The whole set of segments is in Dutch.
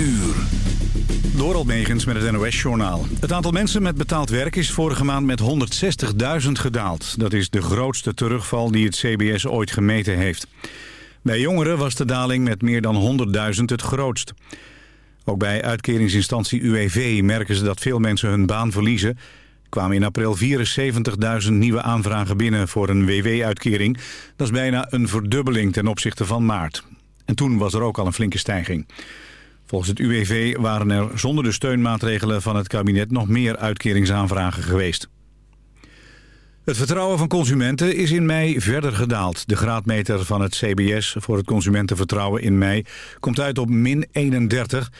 uur. Door Megens met het NOS-journaal. Het aantal mensen met betaald werk is vorige maand met 160.000 gedaald. Dat is de grootste terugval die het CBS ooit gemeten heeft. Bij jongeren was de daling met meer dan 100.000 het grootst. Ook bij uitkeringsinstantie UWV merken ze dat veel mensen hun baan verliezen. Er kwamen in april 74.000 nieuwe aanvragen binnen voor een WW-uitkering. Dat is bijna een verdubbeling ten opzichte van maart. En toen was er ook al een flinke stijging. Volgens het UWV waren er zonder de steunmaatregelen van het kabinet nog meer uitkeringsaanvragen geweest. Het vertrouwen van consumenten is in mei verder gedaald. De graadmeter van het CBS voor het consumentenvertrouwen in mei komt uit op min 31.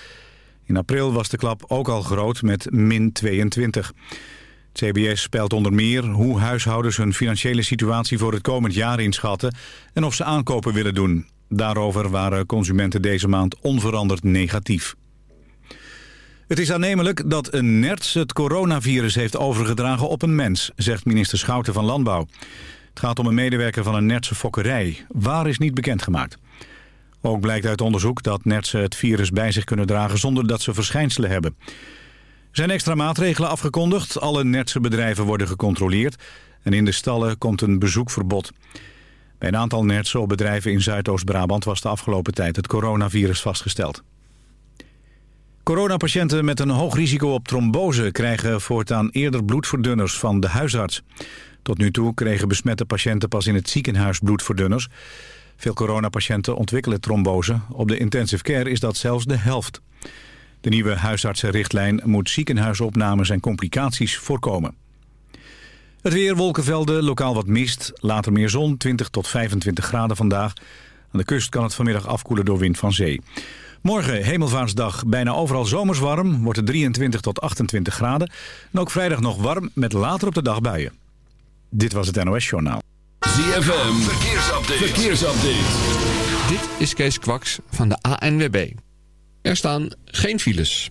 In april was de klap ook al groot met min 22. Het CBS spelt onder meer hoe huishoudens hun financiële situatie voor het komend jaar inschatten... en of ze aankopen willen doen. Daarover waren consumenten deze maand onveranderd negatief. Het is aannemelijk dat een nerts het coronavirus heeft overgedragen op een mens, zegt minister Schouten van Landbouw. Het gaat om een medewerker van een nertse fokkerij. Waar is niet bekendgemaakt. Ook blijkt uit onderzoek dat nertsen het virus bij zich kunnen dragen zonder dat ze verschijnselen hebben. Er zijn extra maatregelen afgekondigd. Alle nertse bedrijven worden gecontroleerd. En in de stallen komt een bezoekverbod. Bij een aantal bedrijven in Zuidoost-Brabant was de afgelopen tijd het coronavirus vastgesteld. Coronapatiënten met een hoog risico op trombose krijgen voortaan eerder bloedverdunners van de huisarts. Tot nu toe kregen besmette patiënten pas in het ziekenhuis bloedverdunners. Veel coronapatiënten ontwikkelen trombose. Op de intensive care is dat zelfs de helft. De nieuwe huisartsenrichtlijn moet ziekenhuisopnames en complicaties voorkomen. Het weer, wolkenvelden, lokaal wat mist. Later meer zon, 20 tot 25 graden vandaag. Aan de kust kan het vanmiddag afkoelen door wind van zee. Morgen, hemelvaartsdag, bijna overal zomers warm. Wordt het 23 tot 28 graden. En ook vrijdag nog warm, met later op de dag buien. Dit was het NOS Journaal. ZFM, verkeersupdate. verkeersupdate. Dit is Kees Kwaks van de ANWB. Er staan geen files.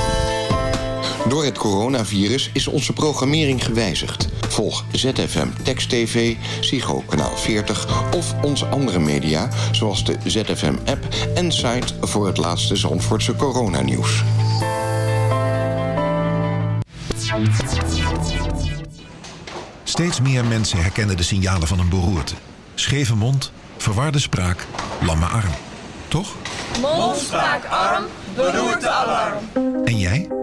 Door het coronavirus is onze programmering gewijzigd. Volg ZFM Text TV, Psycho Kanaal 40 of onze andere media... zoals de ZFM-app en site voor het laatste Zandvoortse coronanieuws. Steeds meer mensen herkennen de signalen van een beroerte. Scheve mond, verwarde spraak, lamme arm. Toch? Mond, spraak, arm, beroerte, alarm. En jij?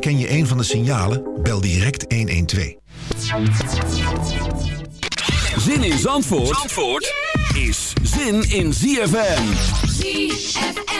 Herken je een van de signalen? Bel direct 112. Zin in Zandvoort, Zandvoort is zin in ZFM. ZFM.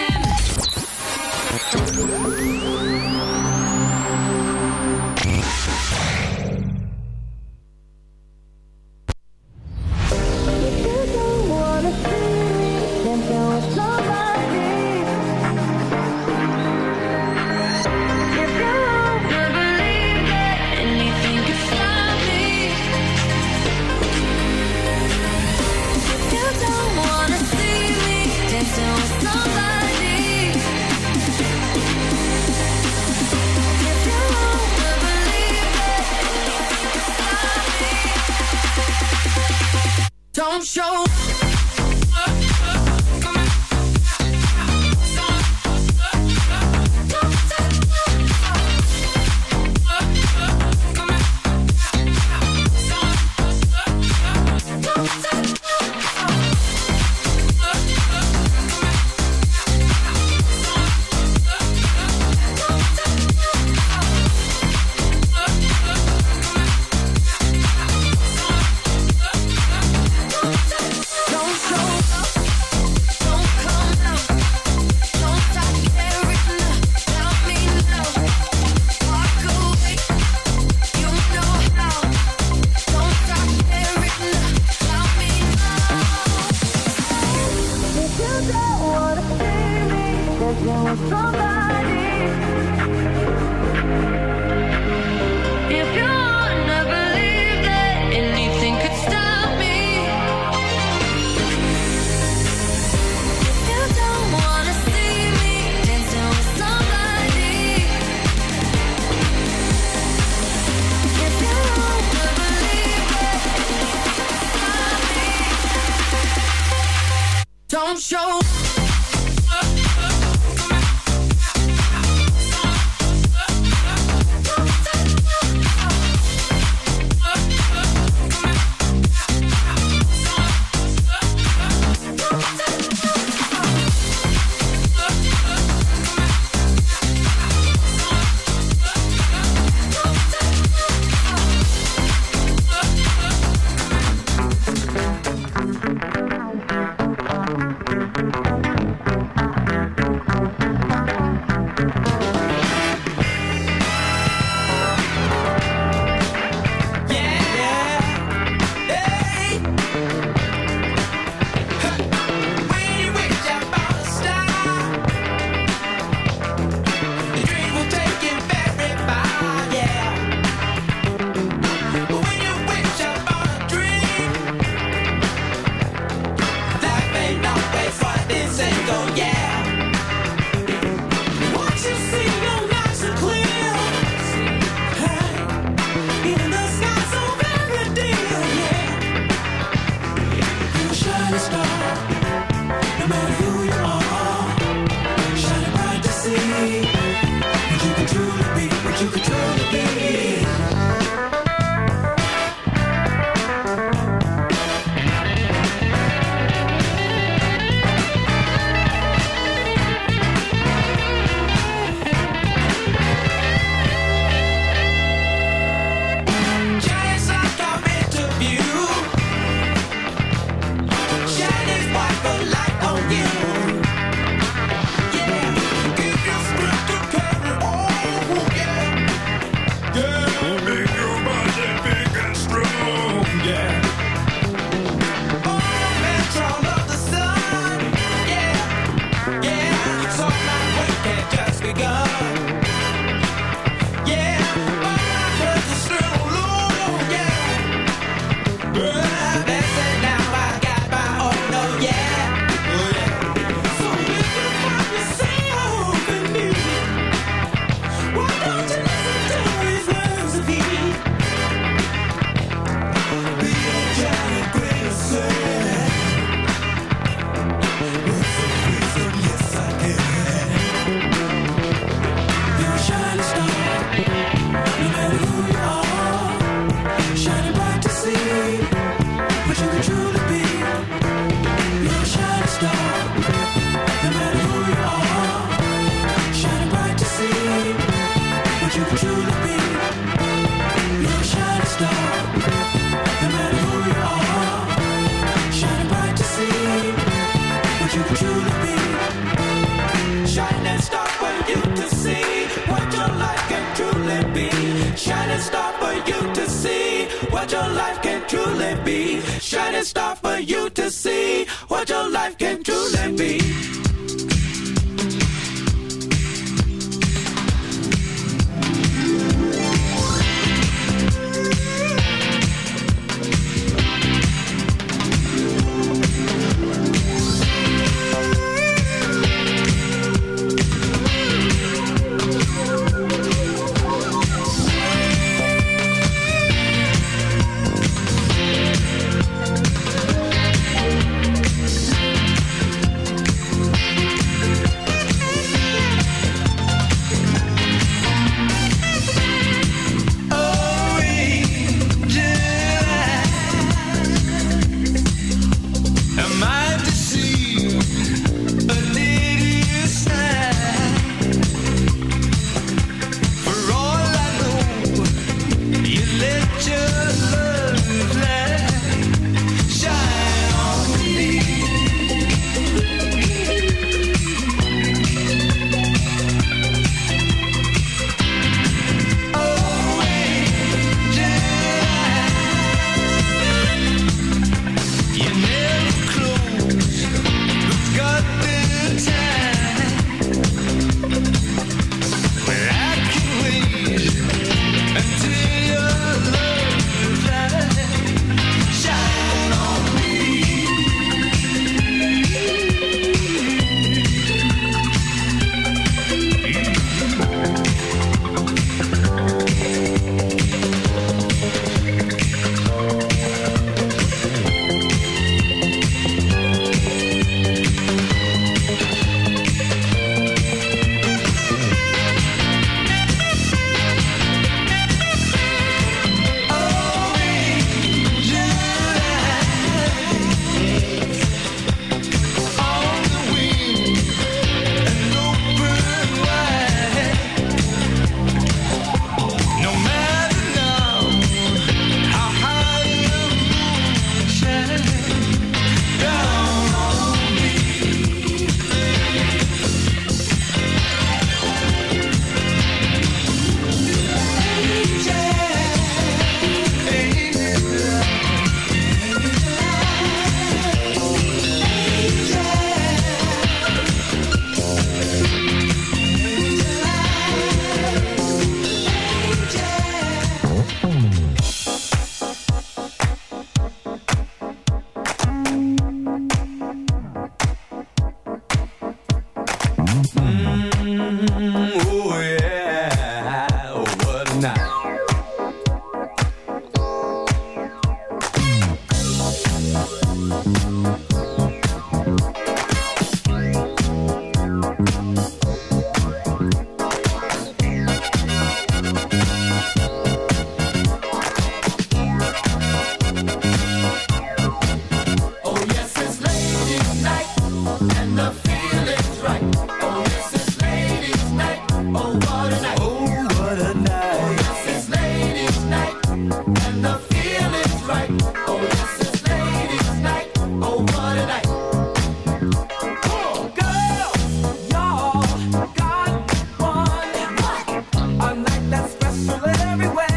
everywhere.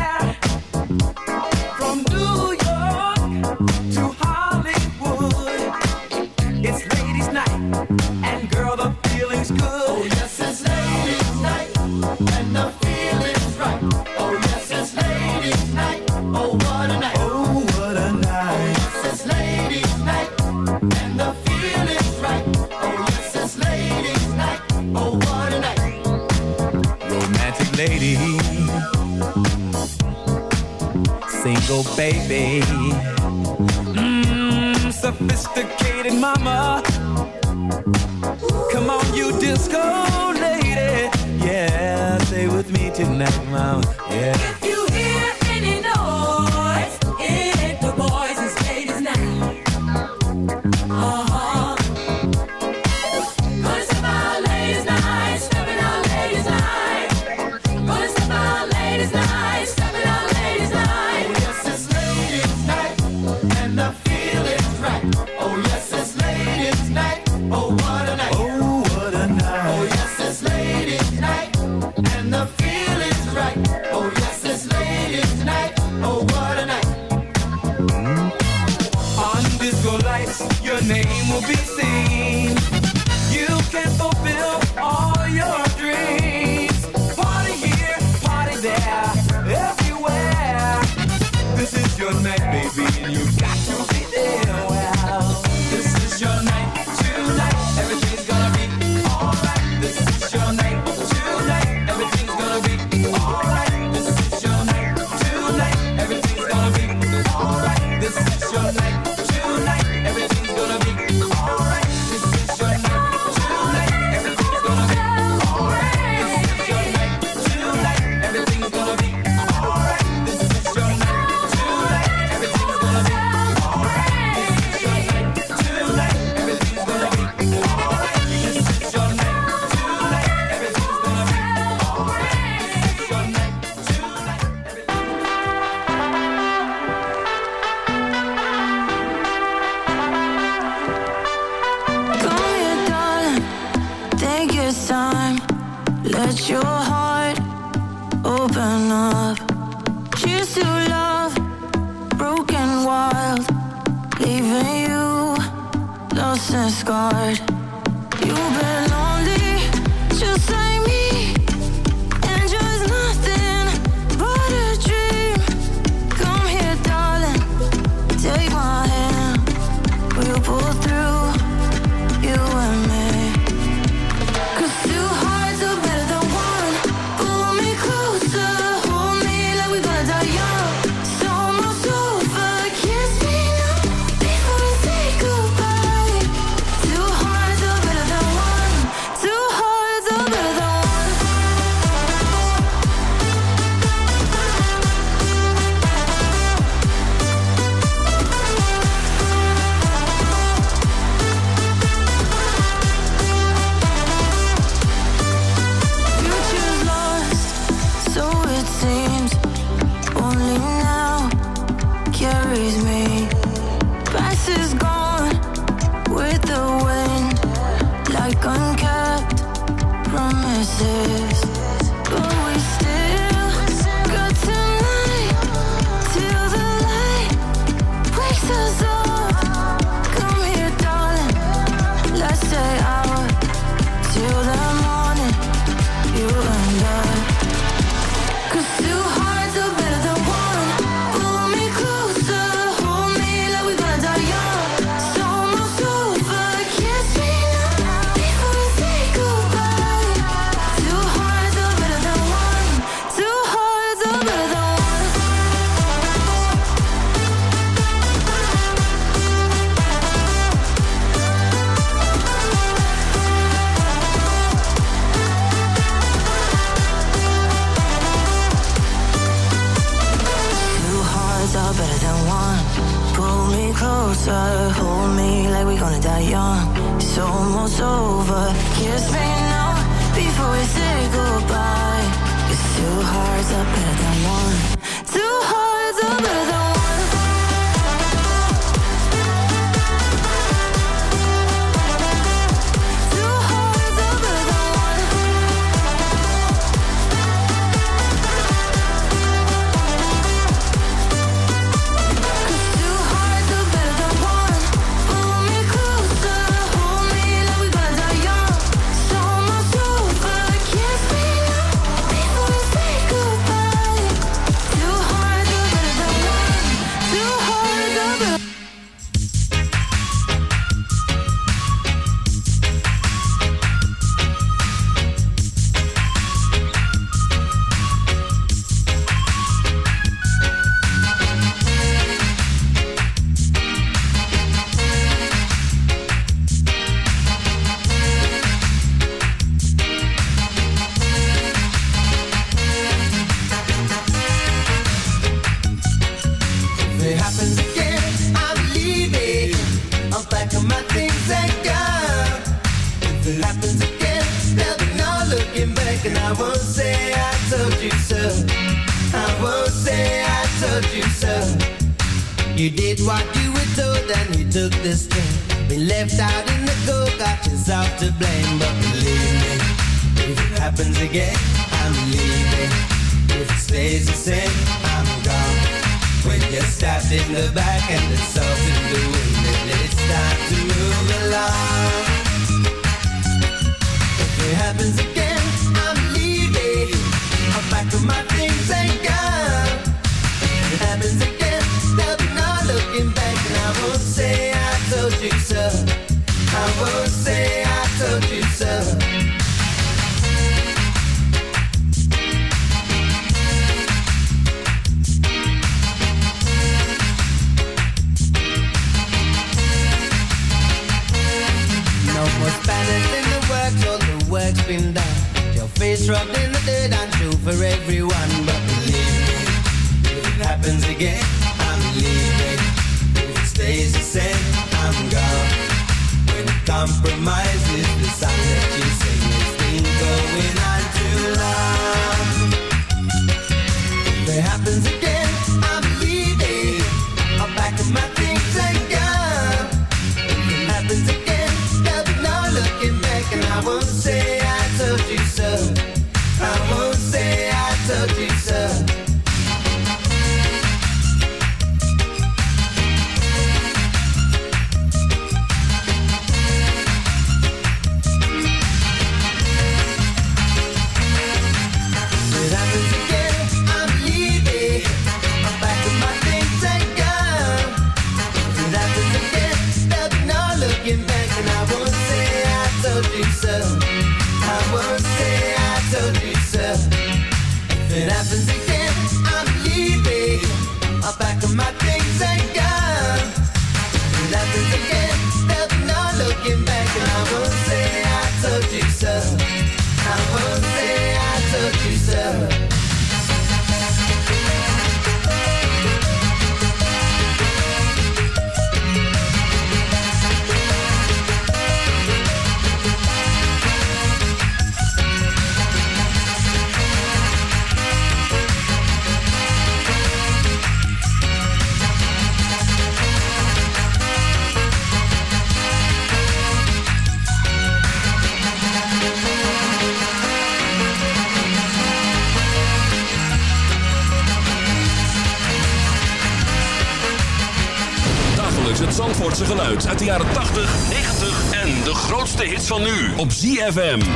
ZFM.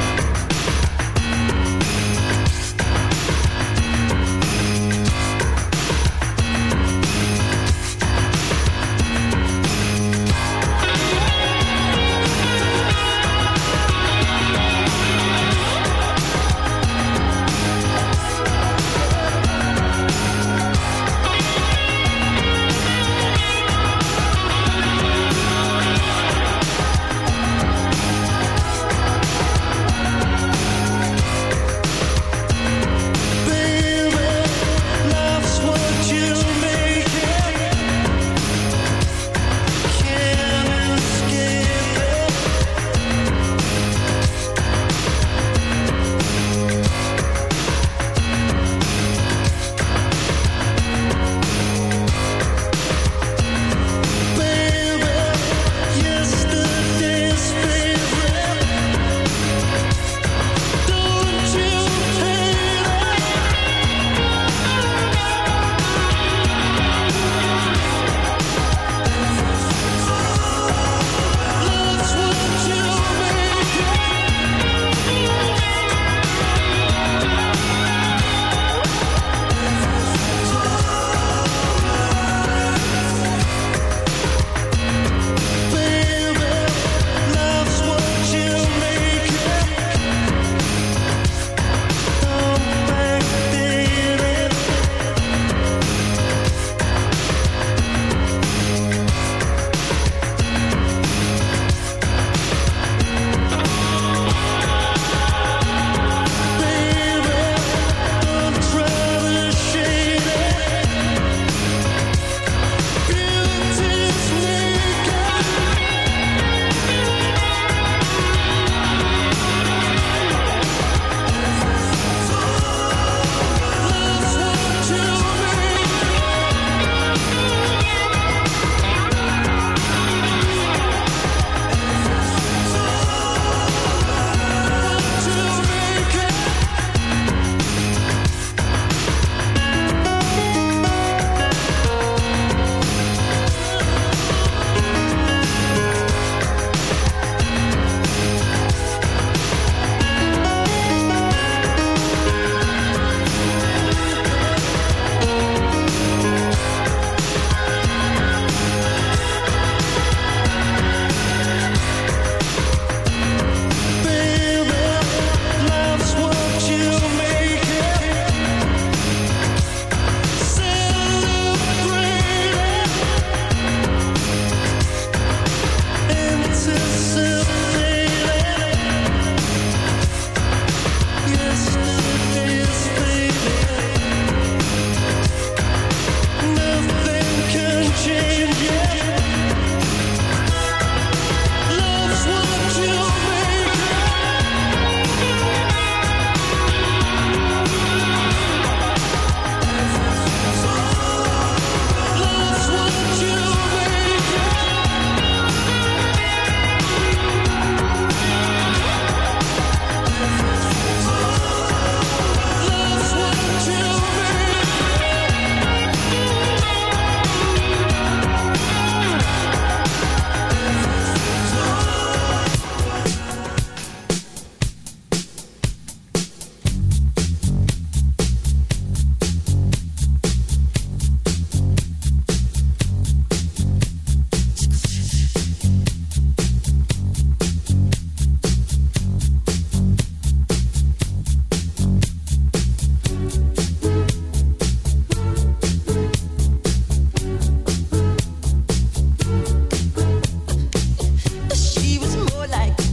like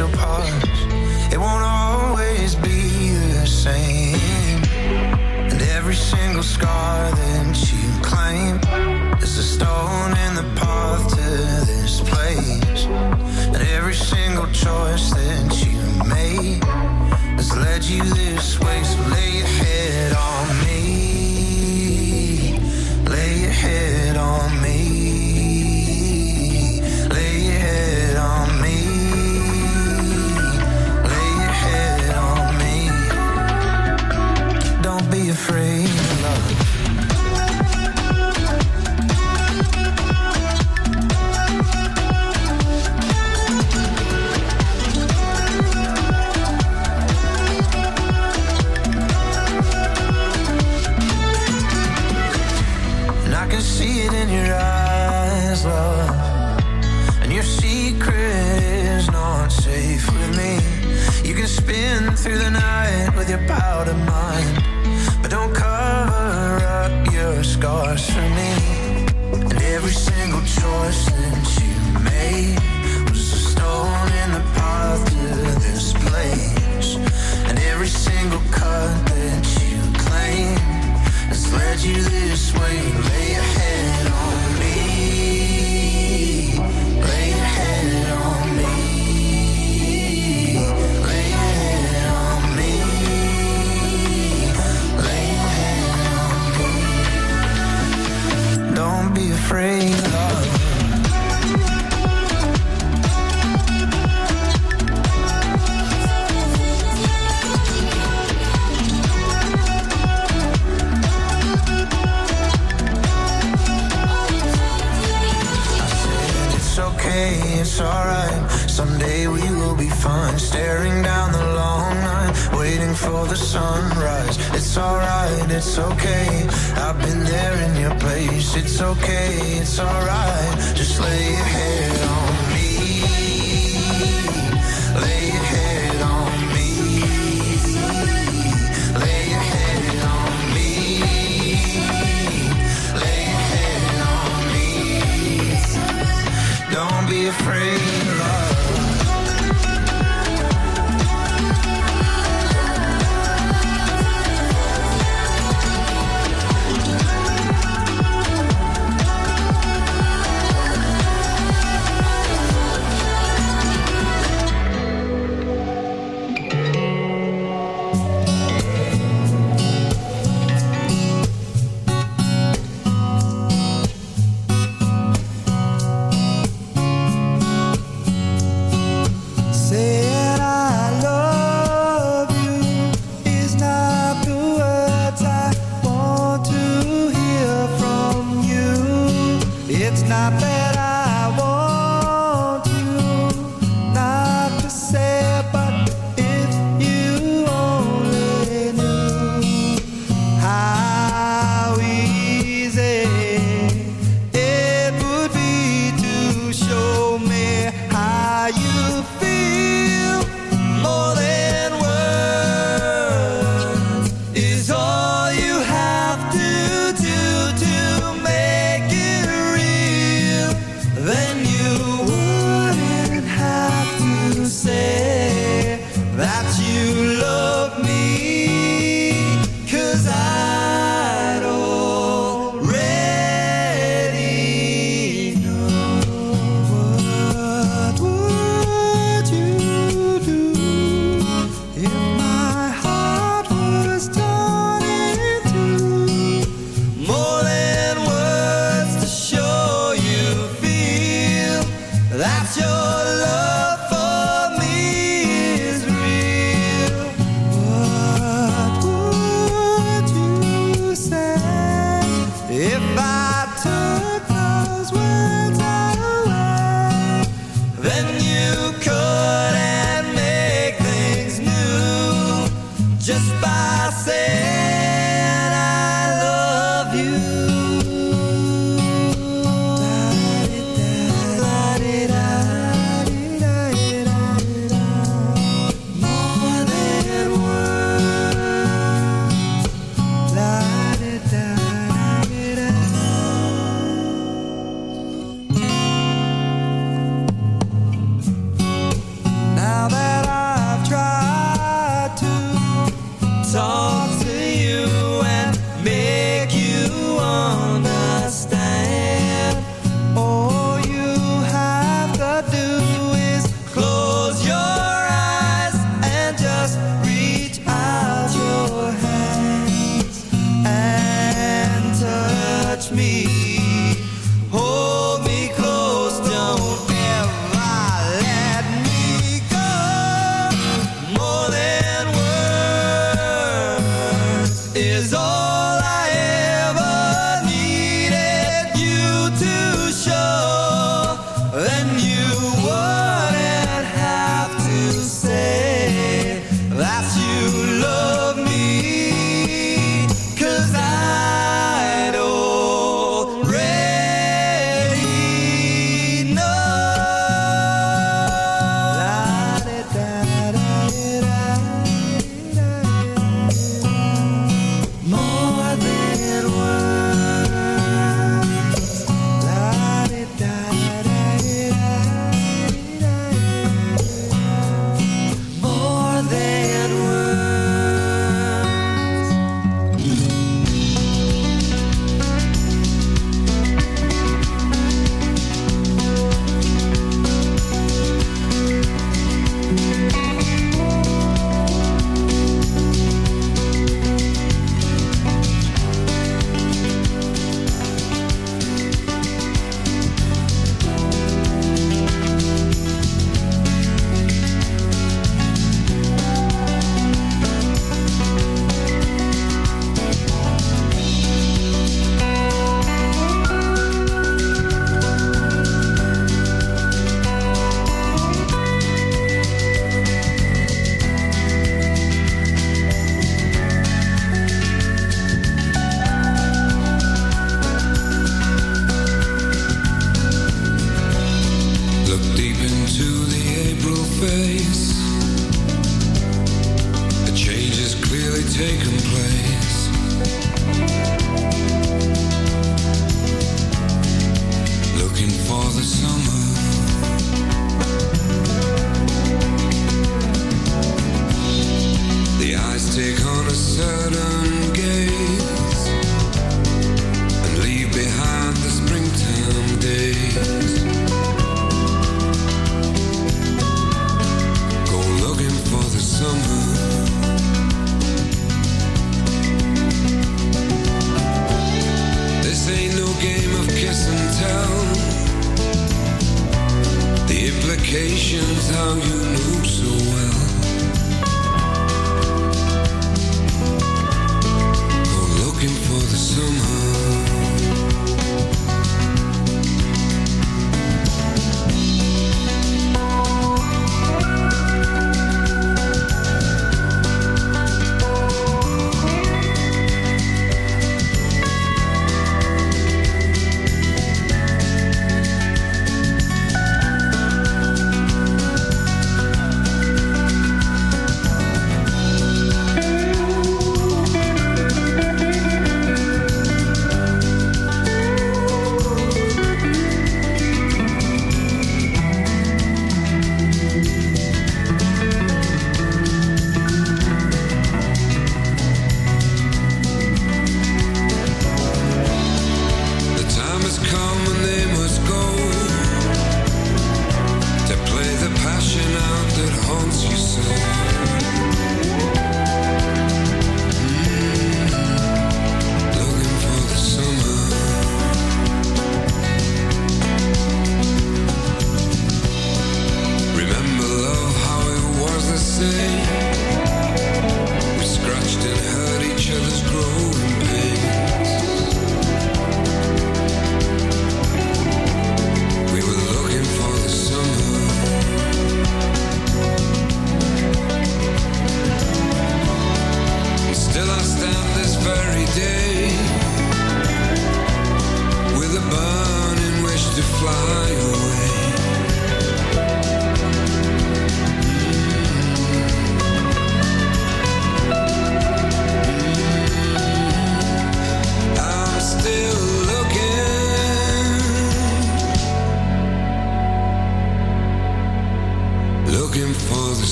apart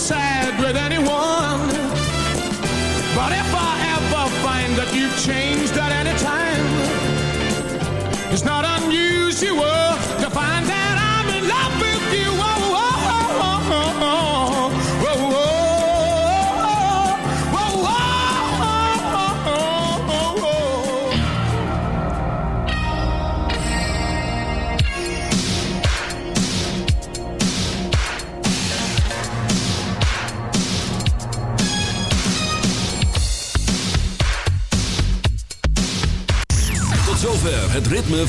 sad with anyone. But if I ever find that you've changed at any time, it's not unusual